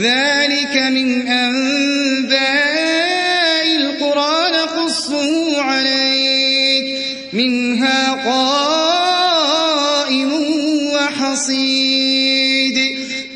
ذلك من أنباء القرى نقصه عليك منها قائم وحصير.